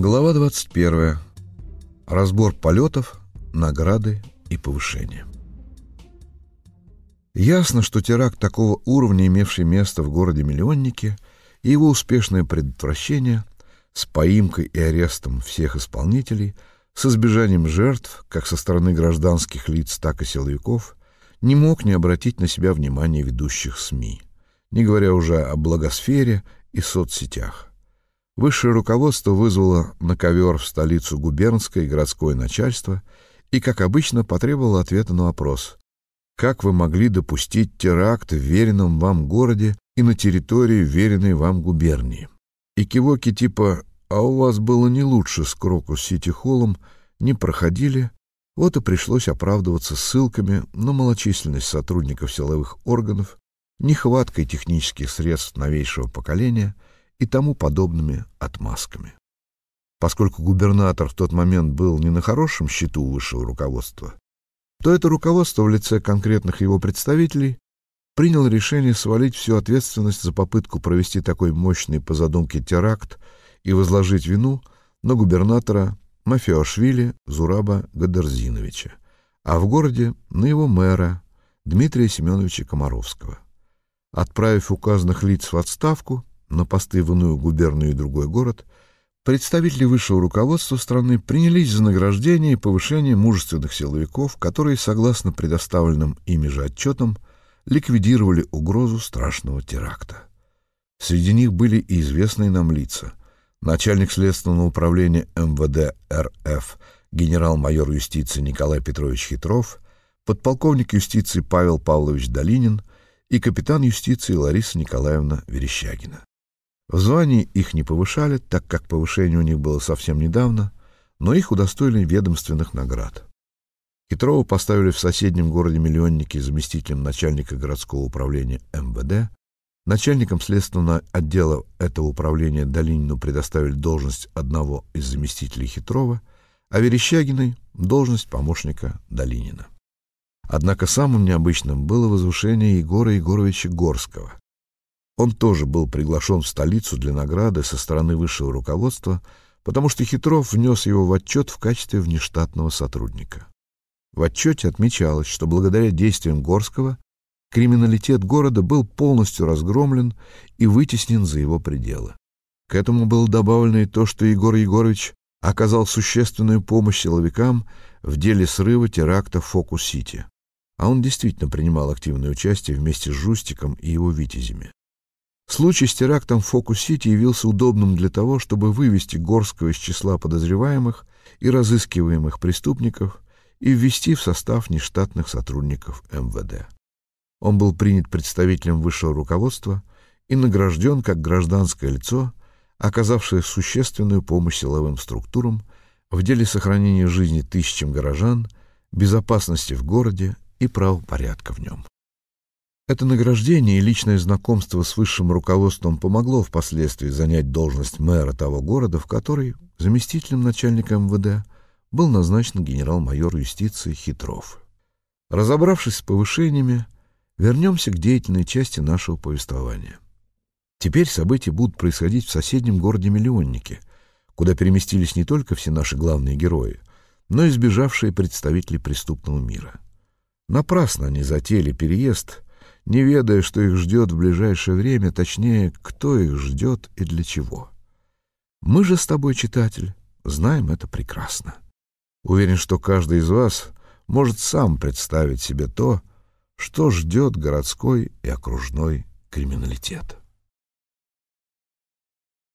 Глава 21. Разбор полетов, награды и повышения. Ясно, что теракт такого уровня, имевший место в городе-миллионнике, и его успешное предотвращение с поимкой и арестом всех исполнителей, с избежанием жертв как со стороны гражданских лиц, так и силовиков, не мог не обратить на себя внимание ведущих СМИ, не говоря уже о благосфере и соцсетях. Высшее руководство вызвало на ковер в столицу губернское и городское начальство и, как обычно, потребовало ответа на вопрос: как вы могли допустить теракт в веренном вам городе и на территории веренной вам губернии? И кивоки типа «А у вас было не лучше с Крокус-Сити-Холлом» не проходили, вот и пришлось оправдываться ссылками на малочисленность сотрудников силовых органов, нехваткой технических средств новейшего поколения — и тому подобными отмазками. Поскольку губернатор в тот момент был не на хорошем счету высшего руководства, то это руководство в лице конкретных его представителей приняло решение свалить всю ответственность за попытку провести такой мощный по задумке теракт и возложить вину на губернатора Мафиашвили Зураба Гадерзиновича, а в городе на его мэра Дмитрия Семеновича Комаровского. Отправив указанных лиц в отставку, на посты в иную губернию и другой город, представители высшего руководства страны принялись за награждение и повышение мужественных силовиков, которые, согласно предоставленным ими же отчетам, ликвидировали угрозу страшного теракта. Среди них были и известные нам лица. Начальник следственного управления МВД РФ генерал-майор юстиции Николай Петрович Хитров, подполковник юстиции Павел Павлович Долинин и капитан юстиции Лариса Николаевна Верещагина. В звании их не повышали, так как повышение у них было совсем недавно, но их удостоили ведомственных наград. Хитрова поставили в соседнем городе-миллионнике заместителем начальника городского управления МВД, начальником следственного отдела этого управления Долинину предоставили должность одного из заместителей Хитрова, а Верещагиной — должность помощника Долинина. Однако самым необычным было возвышение Егора Егоровича Горского, он тоже был приглашен в столицу для награды со стороны высшего руководства, потому что Хитров внес его в отчет в качестве внештатного сотрудника. В отчете отмечалось, что благодаря действиям Горского криминалитет города был полностью разгромлен и вытеснен за его пределы. К этому было добавлено и то, что Егор Егорович оказал существенную помощь силовикам в деле срыва теракта Фокус-Сити. А он действительно принимал активное участие вместе с Жустиком и его витязями. Случай с терактом в Фокус-Сити явился удобным для того, чтобы вывести Горского из числа подозреваемых и разыскиваемых преступников и ввести в состав нештатных сотрудников МВД. Он был принят представителем высшего руководства и награжден как гражданское лицо, оказавшее существенную помощь силовым структурам в деле сохранения жизни тысячам горожан, безопасности в городе и правопорядка в нем. Это награждение и личное знакомство с высшим руководством помогло впоследствии занять должность мэра того города, в который заместителем начальника МВД был назначен генерал-майор юстиции Хитров. Разобравшись с повышениями, вернемся к деятельной части нашего повествования. Теперь события будут происходить в соседнем городе-миллионнике, куда переместились не только все наши главные герои, но и сбежавшие представители преступного мира. Напрасно они затеяли переезд — не ведая, что их ждет в ближайшее время, точнее, кто их ждет и для чего. Мы же с тобой, читатель, знаем это прекрасно. Уверен, что каждый из вас может сам представить себе то, что ждет городской и окружной криминалитет.